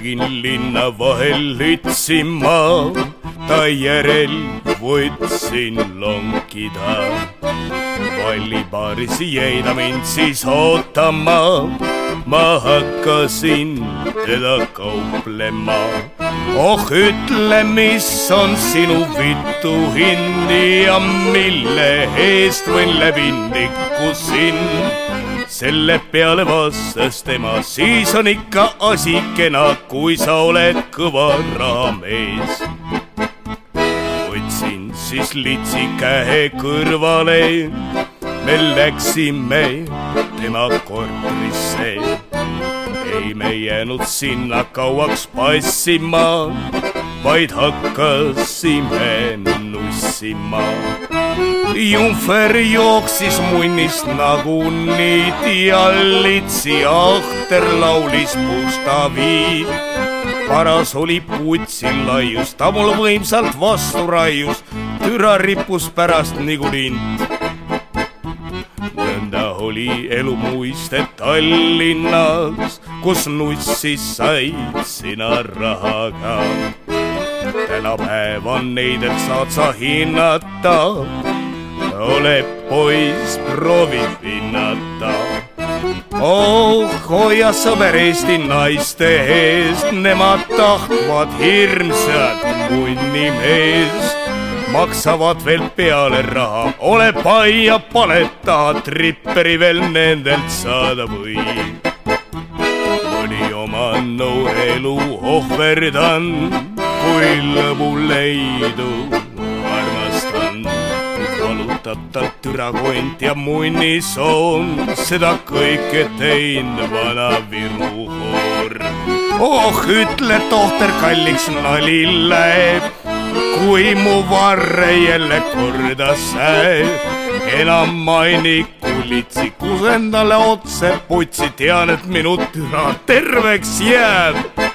nägin linna vahel lütsima, ta järel võtsin lonkida. vallipaaris jäi ta mind siis ootama, ma hakkasin teda kauplema. oh ütle, mis on sinu vitu hind ja mille eest võin läbi nikkusin selle peale vastas tema, siis on ikka asi kena, kui sa oled kõva rahamees. võtsin siis litsi käe kõrvale, me läksime tema korterisse. ei me jäänud sinna kauaks passima, vaid hakkasime nussima Jumfer jooksis munnist nagu niit ja litsi ahter laulis pustaviid. paras oli putsil laius, ta mul võimsalt vastu raius, türa rippus pärast nagu lint. nõnda oli elu muiste Tallinnas, kus nussis said sina rahaga tänapäeval neidelt saad sa hinnata ole poiss, proovi hinnata. oh, hoia sõber Eesti naiste eest, nemad tahtvad hirmsat munnimeest. maksavad veel peale raha, ole pai ja paleta, tripperi veel nendelt saada võib. mõni oma noore elu ohverdan, kui lõbu leidub valutab tal türakont ja munnisoon, seda kõike teinud vana Viru hoor. oh, ütle tohter kalliks nali läheb, kui mu varre jälle korda säeb. enam maini kulitsi, kus endale otse putsi, tean, et minu türa terveks jääb